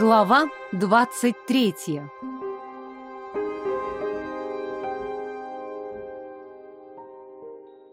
Глава двадцать третья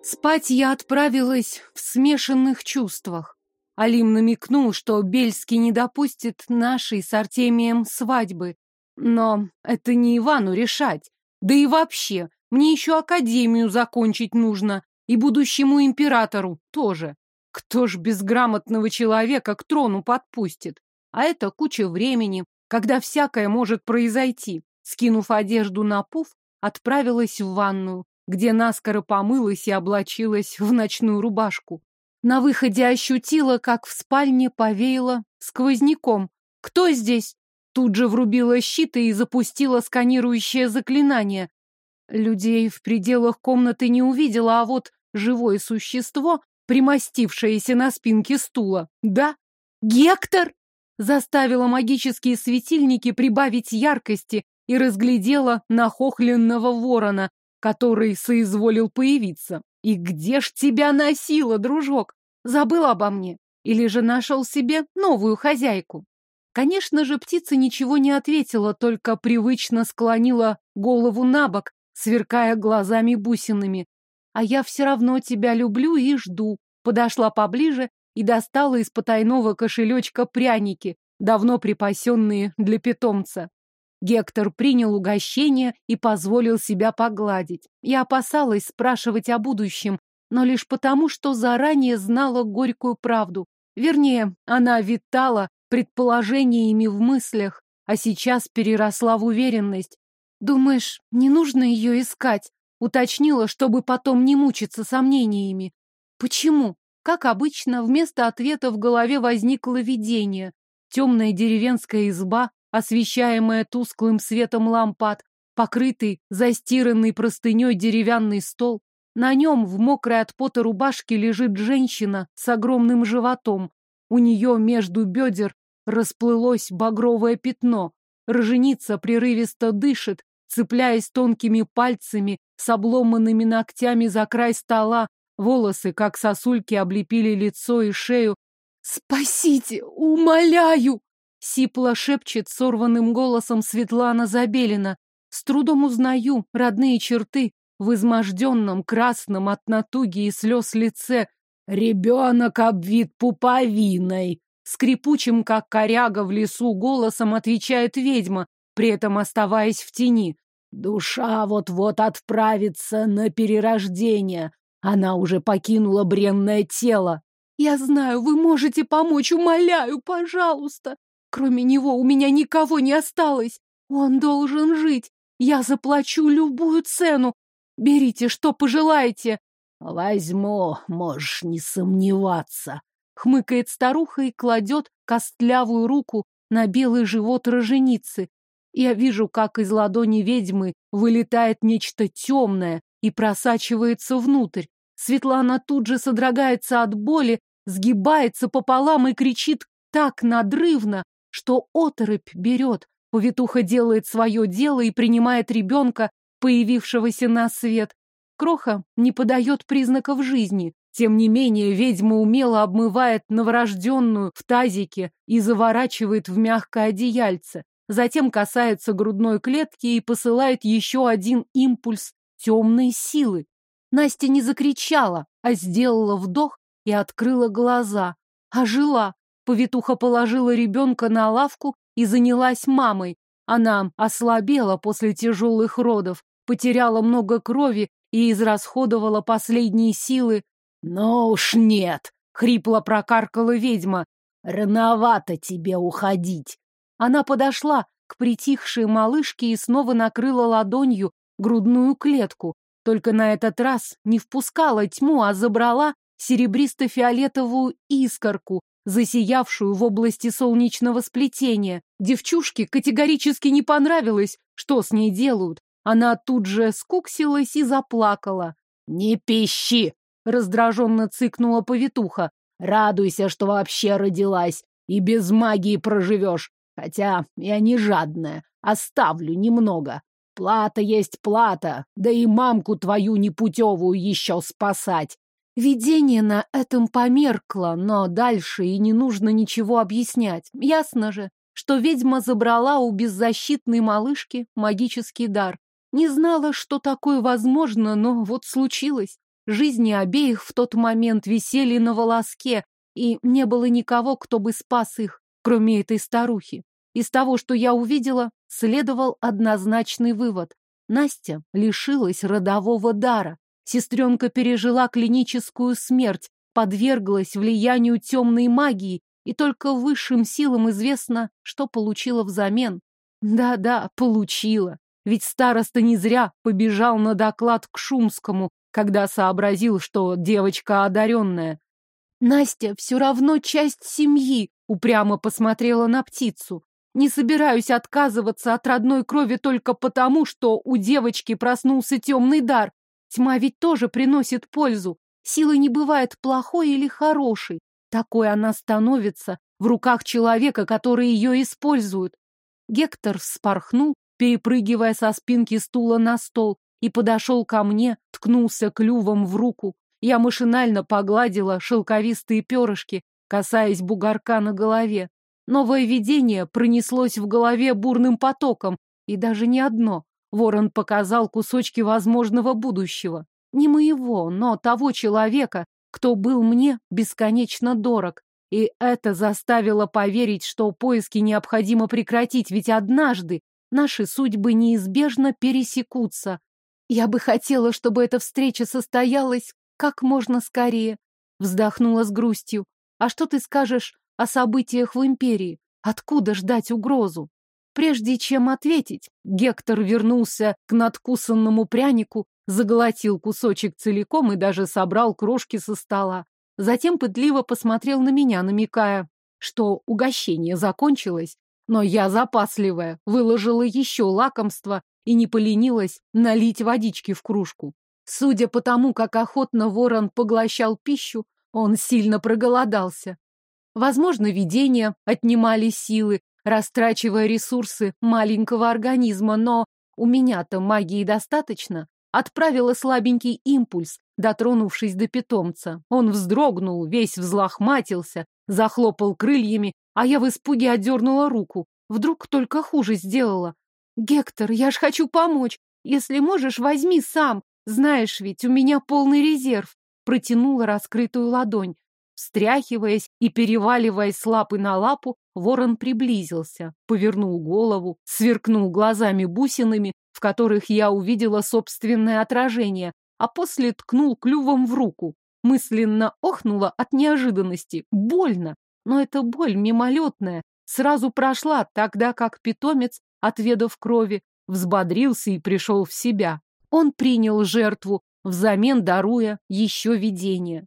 Спать я отправилась в смешанных чувствах. Алим намекнул, что Бельский не допустит нашей с Артемием свадьбы. Но это не Ивану решать. Да и вообще, мне еще академию закончить нужно. И будущему императору тоже. Кто ж безграмотного человека к трону подпустит? А это куча времени, когда всякое может произойти. Скинув одежду на пуф, отправилась в ванную, где наскоро помылась и облачилась в ночную рубашку. На выходе ощутила, как в спальне повеяло сквозняком. «Кто здесь?» Тут же врубила щиты и запустила сканирующее заклинание. Людей в пределах комнаты не увидела, а вот живое существо, примостившееся на спинке стула. Да, Гектор! Заставила магические светильники прибавить яркости и разглядела нахохленного ворона, который соизволил появиться. И где ж тебя носила, дружок? Забыл обо мне? Или же нашел себе новую хозяйку? Конечно же, птица ничего не ответила, только привычно склонила голову на бок, сверкая глазами-бусинами. А я все равно тебя люблю и жду. Подошла поближе и достала из потайного кошелечка пряники, давно припасенные для питомца. Гектор принял угощение и позволил себя погладить. Я опасалась спрашивать о будущем, но лишь потому, что заранее знала горькую правду. Вернее, она витала предположениями в мыслях, а сейчас переросла в уверенность. «Думаешь, не нужно ее искать?» Уточнила, чтобы потом не мучиться сомнениями. «Почему?» Как обычно, вместо ответа в голове возникло видение. Темная деревенская изба, освещаемая тусклым светом лампад, покрытый, застиранный простыней деревянный стол. На нем в мокрой от пота рубашке лежит женщина с огромным животом. У нее между бедер расплылось багровое пятно. Роженица прерывисто дышит, цепляясь тонкими пальцами с обломанными ногтями за край стола. Волосы, как сосульки, облепили лицо и шею. «Спасите! Умоляю!» Сипло шепчет сорванным голосом Светлана Забелина. С трудом узнаю родные черты в изможденном, красном от натуги и слез лице. «Ребенок обвит пуповиной!» Скрипучим, как коряга в лесу, голосом отвечает ведьма, при этом оставаясь в тени. «Душа вот-вот отправится на перерождение. Она уже покинула бренное тело. Я знаю, вы можете помочь, умоляю, пожалуйста. Кроме него у меня никого не осталось. Он должен жить. Я заплачу любую цену. Берите, что пожелаете. Возьму, можешь не сомневаться. Хмыкает старуха и кладет костлявую руку на белый живот роженицы. Я вижу, как из ладони ведьмы вылетает нечто темное и просачивается внутрь. Светлана тут же содрогается от боли, сгибается пополам и кричит так надрывно, что оторопь берет. Повитуха делает свое дело и принимает ребенка, появившегося на свет. Кроха не подает признаков жизни. Тем не менее, ведьма умело обмывает новорожденную в тазике и заворачивает в мягкое одеяльце. Затем касается грудной клетки и посылает еще один импульс темной силы. Настя не закричала, а сделала вдох и открыла глаза. Ожила. Повитуха положила ребенка на лавку и занялась мамой. Она ослабела после тяжелых родов, потеряла много крови и израсходовала последние силы. «Но уж нет!» — хрипло прокаркала ведьма. «Рановато тебе уходить!» Она подошла к притихшей малышке и снова накрыла ладонью грудную клетку, только на этот раз не впускала тьму, а забрала серебристо-фиолетовую искорку, засиявшую в области солнечного сплетения. Девчушке категорически не понравилось, что с ней делают. Она тут же скуксилась и заплакала. «Не пищи!» — раздраженно цыкнула повитуха. «Радуйся, что вообще родилась, и без магии проживешь. Хотя я не жадная, оставлю немного. Плата есть плата, да и мамку твою непутевую еще спасать. Видение на этом померкло, но дальше и не нужно ничего объяснять. Ясно же, что ведьма забрала у беззащитной малышки магический дар. Не знала, что такое возможно, но вот случилось. Жизни обеих в тот момент висели на волоске, и не было никого, кто бы спас их, кроме этой старухи. Из того, что я увидела, следовал однозначный вывод. Настя лишилась родового дара. Сестренка пережила клиническую смерть, подверглась влиянию темной магии, и только высшим силам известно, что получила взамен. Да-да, получила. Ведь староста не зря побежал на доклад к Шумскому, когда сообразил, что девочка одаренная. Настя все равно часть семьи, упрямо посмотрела на птицу. Не собираюсь отказываться от родной крови только потому, что у девочки проснулся темный дар. Тьма ведь тоже приносит пользу. Сила не бывает плохой или хорошей. Такой она становится в руках человека, который ее использует. Гектор вспорхнул, перепрыгивая со спинки стула на стол, и подошел ко мне, ткнулся клювом в руку. Я машинально погладила шелковистые перышки, касаясь бугорка на голове. Новое видение пронеслось в голове бурным потоком, и даже не одно. Ворон показал кусочки возможного будущего. Не моего, но того человека, кто был мне бесконечно дорог. И это заставило поверить, что поиски необходимо прекратить, ведь однажды наши судьбы неизбежно пересекутся. Я бы хотела, чтобы эта встреча состоялась как можно скорее. Вздохнула с грустью. А что ты скажешь о событиях в империи. Откуда ждать угрозу? Прежде чем ответить, Гектор вернулся к надкусанному прянику, заглотил кусочек целиком и даже собрал крошки со стола. Затем пытливо посмотрел на меня, намекая, что угощение закончилось, но я запасливая, выложила еще лакомство и не поленилась налить водички в кружку. Судя по тому, как охотно ворон поглощал пищу, он сильно проголодался. Возможно, видения отнимали силы, растрачивая ресурсы маленького организма, но у меня-то магии достаточно. Отправила слабенький импульс, дотронувшись до питомца. Он вздрогнул, весь взлохматился, захлопал крыльями, а я в испуге отдернула руку. Вдруг только хуже сделала. «Гектор, я ж хочу помочь. Если можешь, возьми сам. Знаешь ведь, у меня полный резерв». Протянула раскрытую ладонь. Встряхиваясь и переваливаясь с лапы на лапу, ворон приблизился, повернул голову, сверкнул глазами бусинами, в которых я увидела собственное отражение, а после ткнул клювом в руку. Мысленно охнула от неожиданности. Больно, но эта боль мимолетная. Сразу прошла, тогда как питомец, отведав крови, взбодрился и пришел в себя. Он принял жертву, взамен даруя еще видение.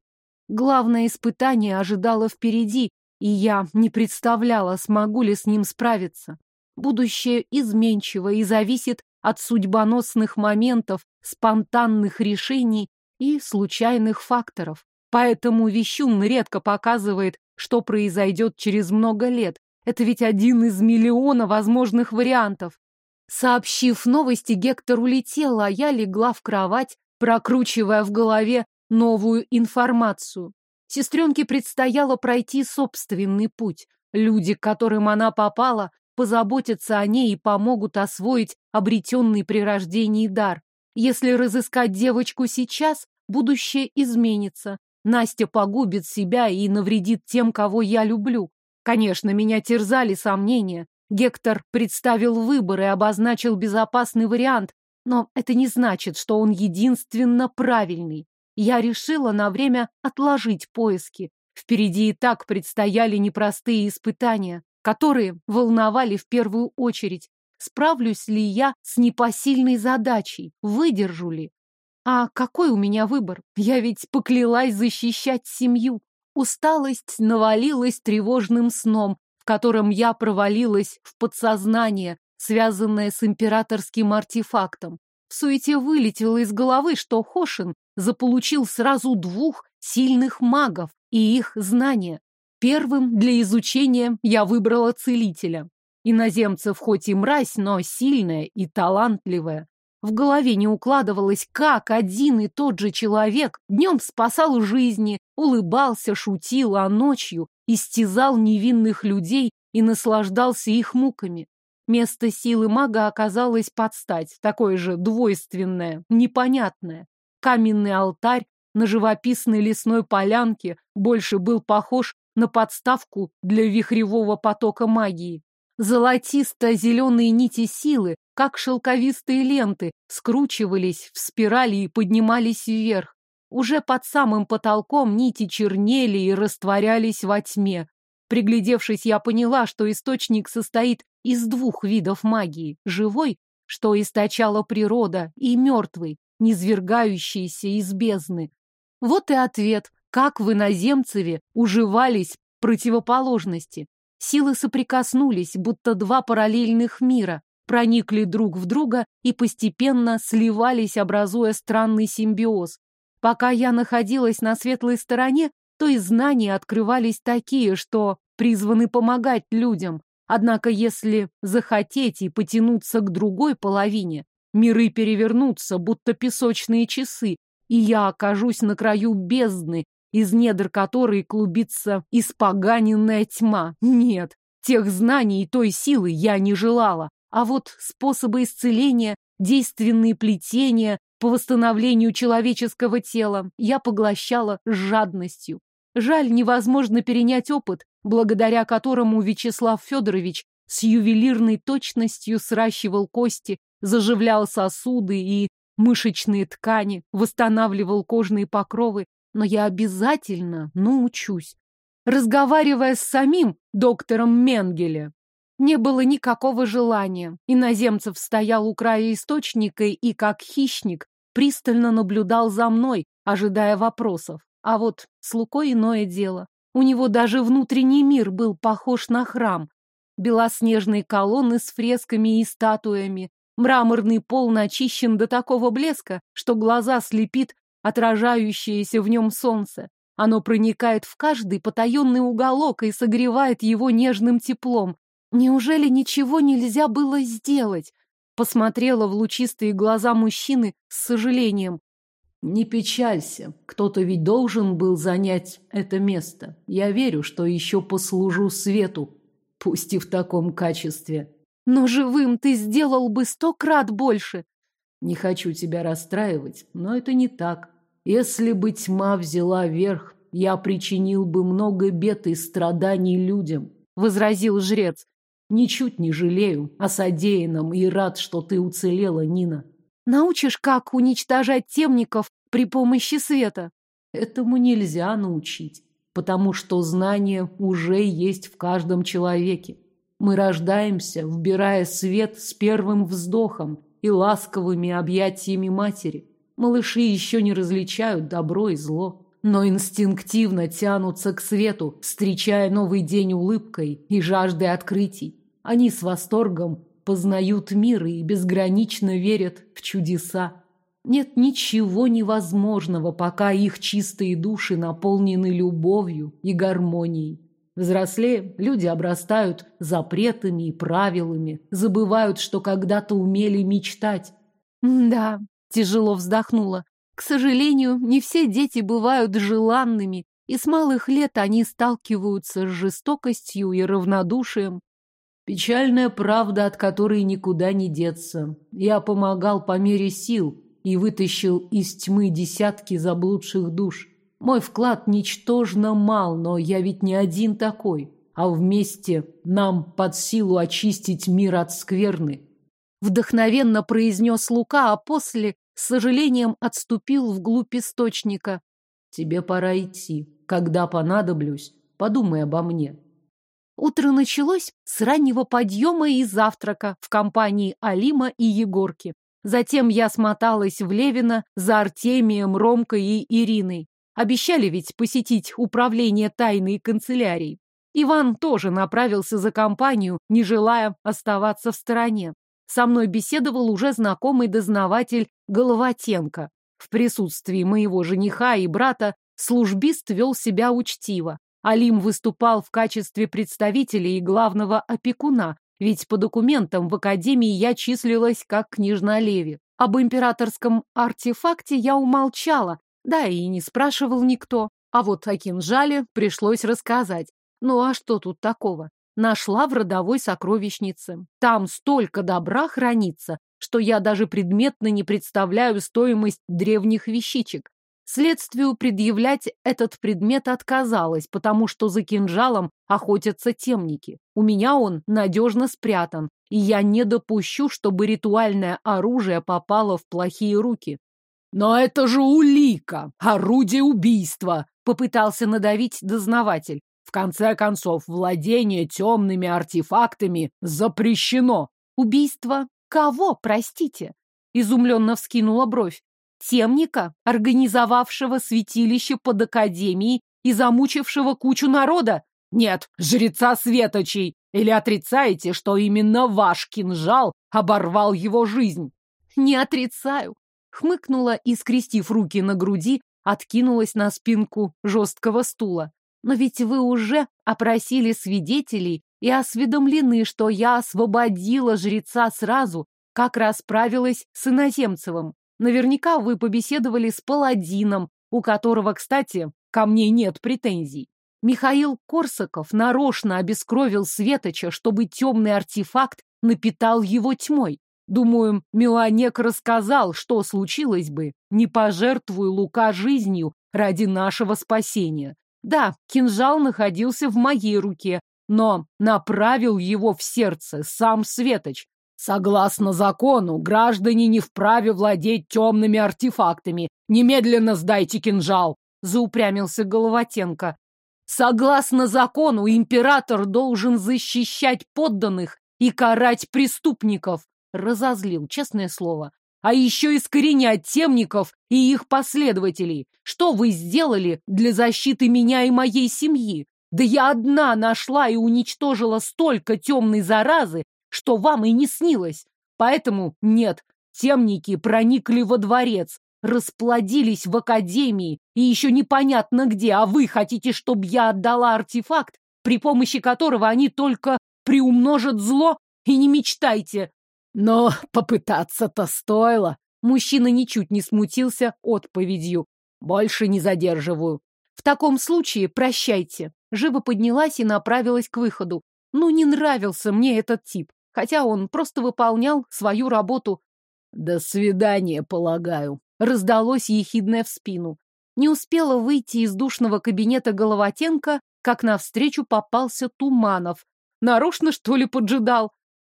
Главное испытание ожидало впереди, и я не представляла, смогу ли с ним справиться. Будущее изменчиво и зависит от судьбоносных моментов, спонтанных решений и случайных факторов. Поэтому Вещун редко показывает, что произойдет через много лет. Это ведь один из миллиона возможных вариантов. Сообщив новости, Гектор улетел, а я легла в кровать, прокручивая в голове новую информацию. Сестренке предстояло пройти собственный путь. Люди, к которым она попала, позаботятся о ней и помогут освоить обретенный при рождении дар. Если разыскать девочку сейчас, будущее изменится. Настя погубит себя и навредит тем, кого я люблю. Конечно, меня терзали сомнения. Гектор представил выбор и обозначил безопасный вариант, но это не значит, что он единственно правильный я решила на время отложить поиски. Впереди и так предстояли непростые испытания, которые волновали в первую очередь. Справлюсь ли я с непосильной задачей? Выдержу ли? А какой у меня выбор? Я ведь поклялась защищать семью. Усталость навалилась тревожным сном, в котором я провалилась в подсознание, связанное с императорским артефактом. В суете вылетело из головы, что Хошин заполучил сразу двух сильных магов и их знания. Первым для изучения я выбрала целителя. Иноземцев хоть и мразь, но сильная и талантливая. В голове не укладывалось, как один и тот же человек днем спасал жизни, улыбался, шутил, а ночью истязал невинных людей и наслаждался их муками. Место силы мага оказалось под стать, такое же двойственное, непонятное. Каменный алтарь на живописной лесной полянке больше был похож на подставку для вихревого потока магии. Золотисто-зеленые нити силы, как шелковистые ленты, скручивались в спирали и поднимались вверх. Уже под самым потолком нити чернели и растворялись во тьме. Приглядевшись, я поняла, что источник состоит из двух видов магии. Живой, что источала природа, и мертвый, низвергающийся из бездны. Вот и ответ, как в иноземцеве уживались противоположности. Силы соприкоснулись, будто два параллельных мира, проникли друг в друга и постепенно сливались, образуя странный симбиоз. Пока я находилась на светлой стороне, то и знания открывались такие, что призваны помогать людям. Однако если захотеть и потянуться к другой половине, миры перевернутся, будто песочные часы, и я окажусь на краю бездны, из недр которой клубится испоганенная тьма. Нет, тех знаний и той силы я не желала. А вот способы исцеления, действенные плетения, по восстановлению человеческого тела я поглощала с жадностью. Жаль, невозможно перенять опыт, благодаря которому Вячеслав Федорович с ювелирной точностью сращивал кости, заживлял сосуды и мышечные ткани, восстанавливал кожные покровы, но я обязательно научусь. Разговаривая с самим доктором Менгеле, не было никакого желания. Иноземцев стоял у края источника и, как хищник, пристально наблюдал за мной, ожидая вопросов. А вот с Лукой иное дело. У него даже внутренний мир был похож на храм. Белоснежные колонны с фресками и статуями. Мраморный пол начищен до такого блеска, что глаза слепит отражающееся в нем солнце. Оно проникает в каждый потаенный уголок и согревает его нежным теплом, Неужели ничего нельзя было сделать? Посмотрела в лучистые глаза мужчины с сожалением. Не печалься, кто-то ведь должен был занять это место. Я верю, что еще послужу свету, пусть и в таком качестве. Но живым ты сделал бы сто крат больше. Не хочу тебя расстраивать, но это не так. Если бы тьма взяла верх, я причинил бы много бед и страданий людям, — возразил жрец. Ничуть не жалею о содеянном и рад, что ты уцелела, Нина. Научишь, как уничтожать темников при помощи света? Этому нельзя научить, потому что знание уже есть в каждом человеке. Мы рождаемся, вбирая свет с первым вздохом и ласковыми объятиями матери. Малыши еще не различают добро и зло, но инстинктивно тянутся к свету, встречая новый день улыбкой и жаждой открытий. Они с восторгом познают мир и безгранично верят в чудеса. Нет ничего невозможного, пока их чистые души наполнены любовью и гармонией. Взрослее люди обрастают запретами и правилами, забывают, что когда-то умели мечтать. Да, тяжело вздохнула. К сожалению, не все дети бывают желанными, и с малых лет они сталкиваются с жестокостью и равнодушием. Печальная правда, от которой никуда не деться. Я помогал по мере сил и вытащил из тьмы десятки заблудших душ. Мой вклад ничтожно мал, но я ведь не один такой. А вместе нам под силу очистить мир от скверны. Вдохновенно произнес Лука, а после с сожалением отступил вглубь источника. Тебе пора идти. Когда понадоблюсь, подумай обо мне. Утро началось с раннего подъема и завтрака в компании Алима и Егорки. Затем я смоталась в Левино за Артемием, Ромкой и Ириной. Обещали ведь посетить управление тайной канцелярией. Иван тоже направился за компанию, не желая оставаться в стороне. Со мной беседовал уже знакомый дознаватель Головатенко. В присутствии моего жениха и брата службист вел себя учтиво. Алим выступал в качестве представителя и главного опекуна, ведь по документам в академии я числилась как княжна Леви. Об императорском артефакте я умолчала, да и не спрашивал никто. А вот о кинжале пришлось рассказать. Ну а что тут такого? нашла в родовой сокровищнице. Там столько добра хранится, что я даже предметно не представляю стоимость древних вещичек. Следствию предъявлять этот предмет отказалась, потому что за кинжалом охотятся темники. У меня он надежно спрятан, и я не допущу, чтобы ритуальное оружие попало в плохие руки. «Но это же улика! Орудие убийства!» — попытался надавить дознаватель. «В конце концов, владение темными артефактами запрещено!» «Убийство кого, простите?» — изумленно вскинула бровь темника, организовавшего святилище под академией и замучившего кучу народа? Нет, жреца Светочей! Или отрицаете, что именно ваш кинжал оборвал его жизнь? Не отрицаю. Хмыкнула и, скрестив руки на груди, откинулась на спинку жесткого стула. Но ведь вы уже опросили свидетелей и осведомлены, что я освободила жреца сразу, как расправилась с иноземцевым. Наверняка вы побеседовали с паладином, у которого, кстати, ко мне нет претензий. Михаил Корсаков нарочно обескровил Светоча, чтобы темный артефакт напитал его тьмой. Думаю, Меланек рассказал, что случилось бы, не пожертвуя Лука жизнью ради нашего спасения. Да, кинжал находился в моей руке, но направил его в сердце сам Светоч, Согласно закону, граждане не вправе владеть темными артефактами. Немедленно сдайте кинжал, заупрямился Головатенко. Согласно закону, император должен защищать подданных и карать преступников, разозлил, честное слово. А еще искоренять темников и их последователей. Что вы сделали для защиты меня и моей семьи? Да я одна нашла и уничтожила столько темной заразы, что вам и не снилось. Поэтому нет, темники проникли во дворец, расплодились в академии и еще непонятно где, а вы хотите, чтобы я отдала артефакт, при помощи которого они только приумножат зло? И не мечтайте. Но попытаться-то стоило. Мужчина ничуть не смутился отповедью. Больше не задерживаю. В таком случае прощайте. Живо поднялась и направилась к выходу. Ну, не нравился мне этот тип хотя он просто выполнял свою работу. «До свидания, полагаю», — раздалось ехидное в спину. Не успела выйти из душного кабинета Головатенко, как навстречу попался Туманов. Нарочно, что ли, поджидал?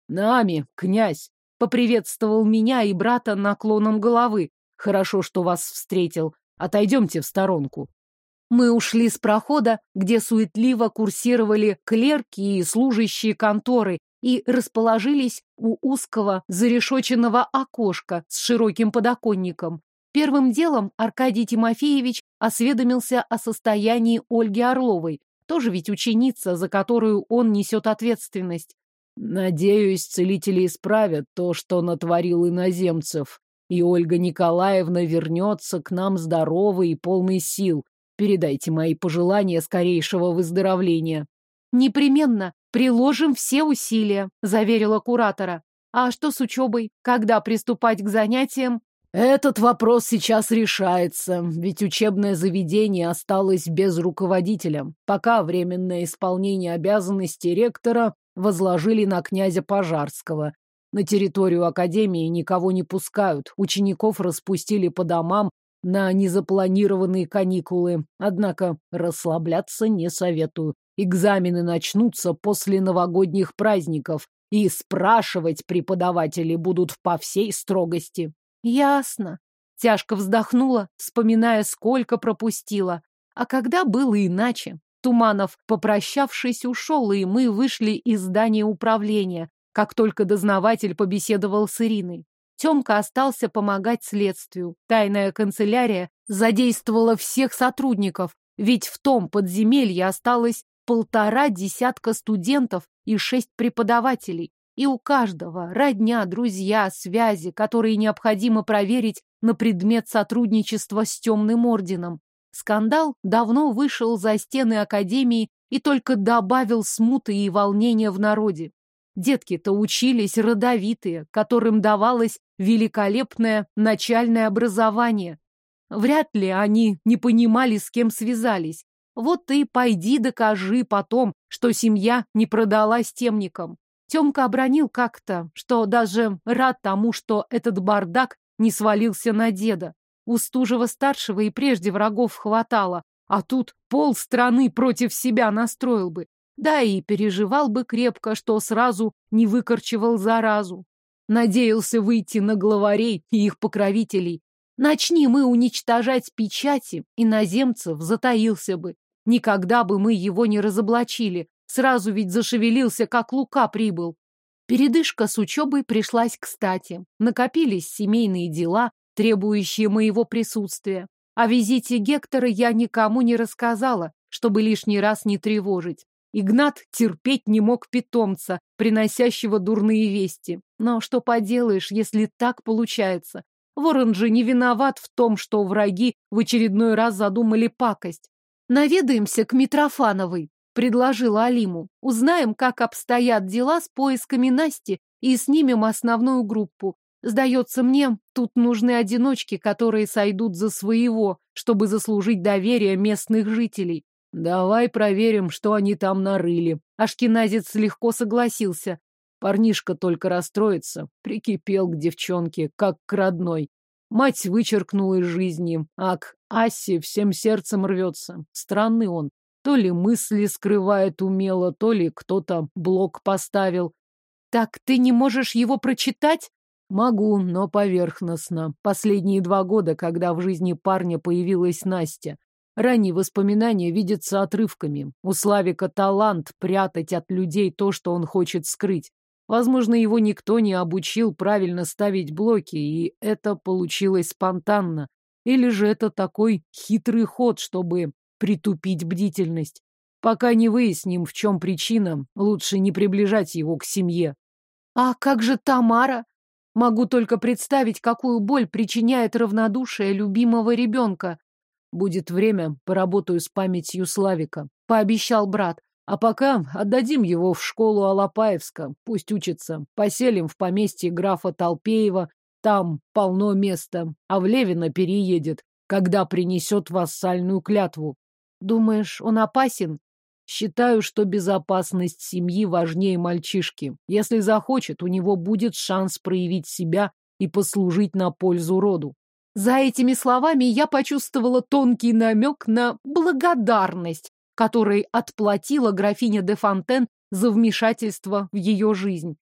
«Нами, князь!» — поприветствовал меня и брата наклоном головы. «Хорошо, что вас встретил. Отойдемте в сторонку». Мы ушли с прохода, где суетливо курсировали клерки и служащие конторы, и расположились у узкого зарешоченного окошка с широким подоконником. Первым делом Аркадий Тимофеевич осведомился о состоянии Ольги Орловой, тоже ведь ученица, за которую он несет ответственность. «Надеюсь, целители исправят то, что натворил иноземцев, и Ольга Николаевна вернется к нам здоровой и полной сил. Передайте мои пожелания скорейшего выздоровления». «Непременно. Приложим все усилия», — заверила куратора. «А что с учебой? Когда приступать к занятиям?» «Этот вопрос сейчас решается, ведь учебное заведение осталось без руководителя. Пока временное исполнение обязанностей ректора возложили на князя Пожарского. На территорию академии никого не пускают, учеников распустили по домам на незапланированные каникулы. Однако расслабляться не советую. Экзамены начнутся после новогодних праздников, и спрашивать преподаватели будут по всей строгости. Ясно. Тяжко вздохнула, вспоминая, сколько пропустила. А когда было иначе? Туманов, попрощавшись, ушел, и мы вышли из здания управления, как только дознаватель побеседовал с Ириной. Темка остался помогать следствию. Тайная канцелярия задействовала всех сотрудников, ведь в том подземелье осталось полтора десятка студентов и шесть преподавателей. И у каждого родня, друзья, связи, которые необходимо проверить на предмет сотрудничества с темным орденом. Скандал давно вышел за стены Академии и только добавил смуты и волнения в народе. Детки-то учились родовитые, которым давалось великолепное начальное образование. Вряд ли они не понимали, с кем связались. Вот и пойди докажи потом, что семья не продалась темникам. Тёмка обронил как-то, что даже рад тому, что этот бардак не свалился на деда. У Стужева-старшего и прежде врагов хватало, а тут пол страны против себя настроил бы. Да и переживал бы крепко, что сразу не выкорчевал заразу. Надеялся выйти на главарей и их покровителей. Начни мы уничтожать печати, иноземцев затаился бы. Никогда бы мы его не разоблачили. Сразу ведь зашевелился, как Лука прибыл. Передышка с учебой пришлась кстати. Накопились семейные дела, требующие моего присутствия. О визите Гектора я никому не рассказала, чтобы лишний раз не тревожить. Игнат терпеть не мог питомца, приносящего дурные вести. Но что поделаешь, если так получается? Ворон же не виноват в том, что враги в очередной раз задумали пакость. Наведаемся к Митрофановой, предложила Алиму. Узнаем, как обстоят дела с поисками Насти и снимем основную группу. Сдается мне, тут нужны одиночки, которые сойдут за своего, чтобы заслужить доверие местных жителей. Давай проверим, что они там нарыли. Ашкеназец легко согласился. Парнишка только расстроится, прикипел к девчонке, как к родной. Мать вычеркнула из жизни, а к Асе всем сердцем рвется. Странный он. То ли мысли скрывает умело, то ли кто-то блок поставил. Так ты не можешь его прочитать? Могу, но поверхностно. Последние два года, когда в жизни парня появилась Настя. Ранние воспоминания видятся отрывками. У Славика талант прятать от людей то, что он хочет скрыть. Возможно, его никто не обучил правильно ставить блоки, и это получилось спонтанно. Или же это такой хитрый ход, чтобы притупить бдительность. Пока не выясним, в чем причина, лучше не приближать его к семье. А как же Тамара? Могу только представить, какую боль причиняет равнодушие любимого ребенка. Будет время, поработаю с памятью Славика, пообещал брат. А пока отдадим его в школу Алапаевска, пусть учится. Поселим в поместье графа Толпеева, там полно места, а в Левина переедет, когда принесет вассальную клятву. Думаешь, он опасен? Считаю, что безопасность семьи важнее мальчишки. Если захочет, у него будет шанс проявить себя и послужить на пользу роду. За этими словами я почувствовала тонкий намек на благодарность, которой отплатила графиня де Фонтен за вмешательство в ее жизнь.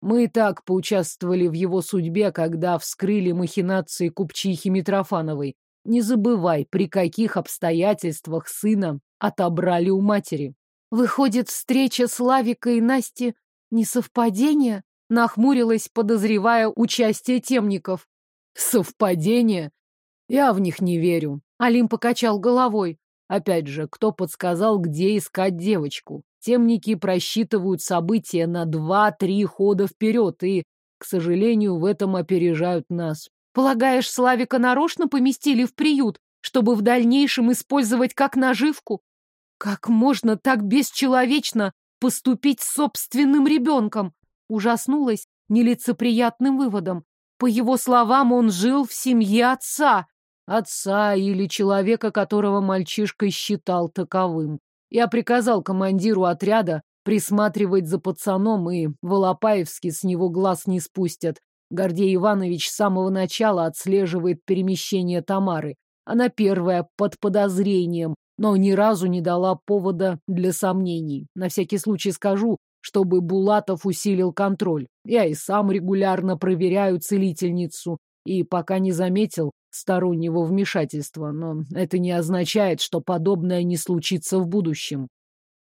Мы и так поучаствовали в его судьбе, когда вскрыли махинации купчихи Митрофановой. Не забывай, при каких обстоятельствах сына отобрали у матери. Выходит, встреча Славика и Насти не совпадение? Нахмурилась, подозревая участие темников. Совпадение? Я в них не верю. Алим покачал головой. Опять же, кто подсказал, где искать девочку? Темники просчитывают события на два-три хода вперед и, к сожалению, в этом опережают нас. Полагаешь, Славика нарочно поместили в приют, чтобы в дальнейшем использовать как наживку? Как можно так бесчеловечно поступить с собственным ребенком? Ужаснулась нелицеприятным выводом. По его словам, он жил в семье отца. Отца или человека, которого мальчишкой считал таковым. Я приказал командиру отряда присматривать за пацаном, и Волопаевски с него глаз не спустят. Гордей Иванович с самого начала отслеживает перемещение Тамары. Она первая под подозрением, но ни разу не дала повода для сомнений. На всякий случай скажу, чтобы Булатов усилил контроль. Я и сам регулярно проверяю целительницу, и пока не заметил стороннего вмешательства, но это не означает, что подобное не случится в будущем.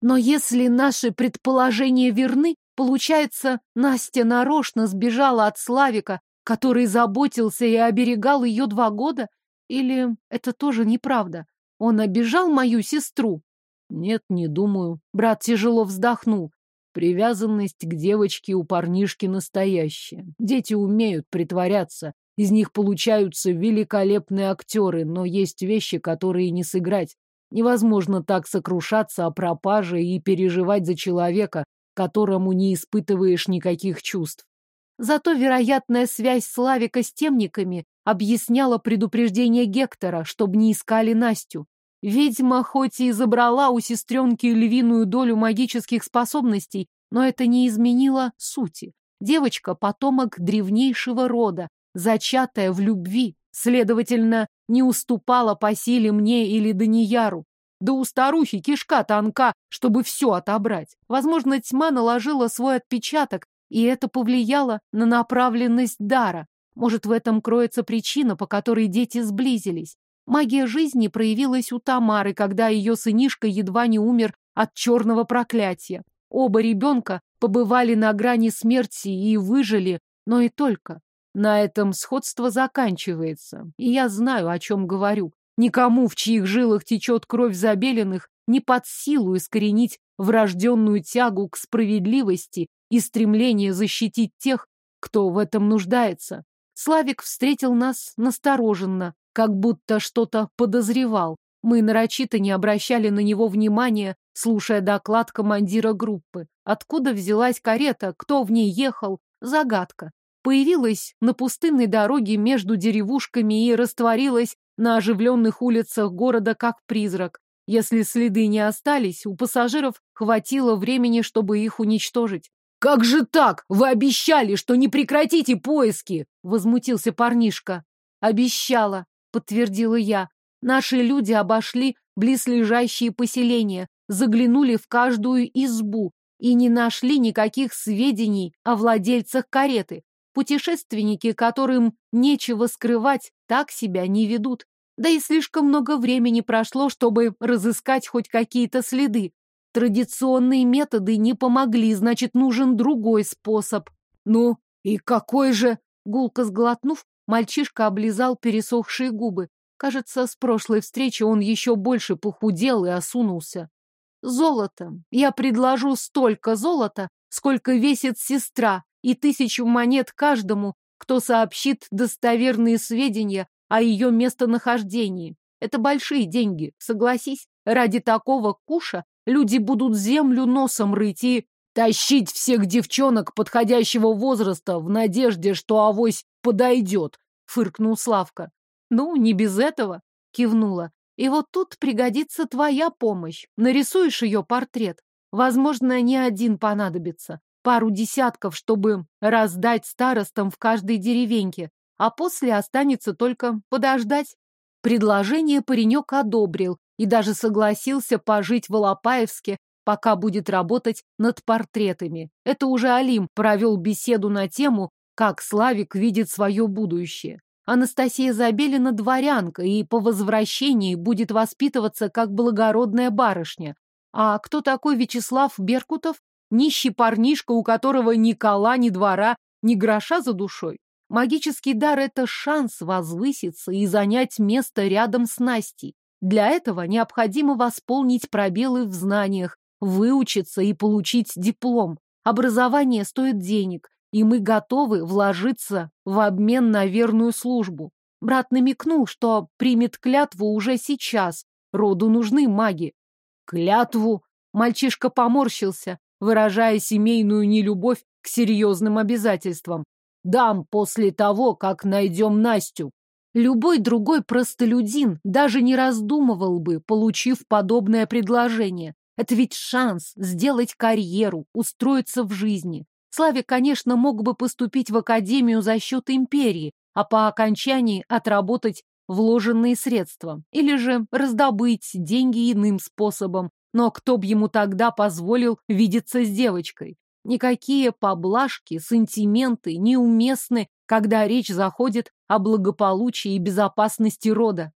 Но если наши предположения верны, получается, Настя нарочно сбежала от Славика, который заботился и оберегал ее два года? Или это тоже неправда? Он обижал мою сестру? Нет, не думаю. Брат тяжело вздохнул. Привязанность к девочке у парнишки настоящая. Дети умеют притворяться. Из них получаются великолепные актеры, но есть вещи, которые не сыграть. Невозможно так сокрушаться о пропаже и переживать за человека, которому не испытываешь никаких чувств. Зато вероятная связь Славика с темниками объясняла предупреждение Гектора, чтобы не искали Настю. Ведьма хоть и забрала у сестренки львиную долю магических способностей, но это не изменило сути. Девочка — потомок древнейшего рода, зачатая в любви, следовательно, не уступала по силе мне или Данияру. Да у старухи кишка тонка, чтобы все отобрать. Возможно, тьма наложила свой отпечаток, и это повлияло на направленность дара. Может, в этом кроется причина, по которой дети сблизились. Магия жизни проявилась у Тамары, когда ее сынишка едва не умер от черного проклятия. Оба ребенка побывали на грани смерти и выжили, но и только. На этом сходство заканчивается, и я знаю, о чем говорю. Никому, в чьих жилах течет кровь забеленных, не под силу искоренить врожденную тягу к справедливости и стремление защитить тех, кто в этом нуждается. Славик встретил нас настороженно, как будто что-то подозревал. Мы нарочито не обращали на него внимания, слушая доклад командира группы. Откуда взялась карета, кто в ней ехал – загадка. Появилась на пустынной дороге между деревушками и растворилась на оживленных улицах города как призрак. Если следы не остались, у пассажиров хватило времени, чтобы их уничтожить. «Как же так? Вы обещали, что не прекратите поиски!» — возмутился парнишка. «Обещала», — подтвердила я. «Наши люди обошли близлежащие поселения, заглянули в каждую избу и не нашли никаких сведений о владельцах кареты. Путешественники, которым нечего скрывать, так себя не ведут. Да и слишком много времени прошло, чтобы разыскать хоть какие-то следы. Традиционные методы не помогли, значит, нужен другой способ. Ну, и какой же? Гулко сглотнув, мальчишка облизал пересохшие губы. Кажется, с прошлой встречи он еще больше похудел и осунулся. Золото. Я предложу столько золота, сколько весит сестра, и тысячу монет каждому, кто сообщит достоверные сведения о ее местонахождении. Это большие деньги, согласись. Ради такого куша люди будут землю носом рыть и тащить всех девчонок подходящего возраста в надежде, что авось подойдет, фыркнул Славка. Ну, не без этого, кивнула. И вот тут пригодится твоя помощь. Нарисуешь ее портрет. Возможно, не один понадобится пару десятков, чтобы раздать старостам в каждой деревеньке, а после останется только подождать. Предложение паренек одобрил и даже согласился пожить в Алапаевске, пока будет работать над портретами. Это уже Алим провел беседу на тему, как Славик видит свое будущее. Анастасия Забелина дворянка и по возвращении будет воспитываться как благородная барышня. А кто такой Вячеслав Беркутов? Нищий парнишка, у которого ни кола, ни двора, ни гроша за душой. Магический дар — это шанс возвыситься и занять место рядом с Настей. Для этого необходимо восполнить пробелы в знаниях, выучиться и получить диплом. Образование стоит денег, и мы готовы вложиться в обмен на верную службу. Брат намекнул, что примет клятву уже сейчас. Роду нужны маги. Клятву? Мальчишка поморщился выражая семейную нелюбовь к серьезным обязательствам. Дам после того, как найдем Настю. Любой другой простолюдин даже не раздумывал бы, получив подобное предложение. Это ведь шанс сделать карьеру, устроиться в жизни. Славик, конечно, мог бы поступить в академию за счет империи, а по окончании отработать вложенные средства. Или же раздобыть деньги иным способом, но кто б ему тогда позволил видеться с девочкой? Никакие поблажки, сантименты неуместны, когда речь заходит о благополучии и безопасности рода.